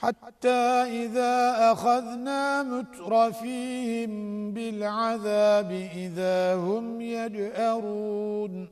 حتى إذا أخذنا مترفيهم بالعذاب إذا هم يجأرون.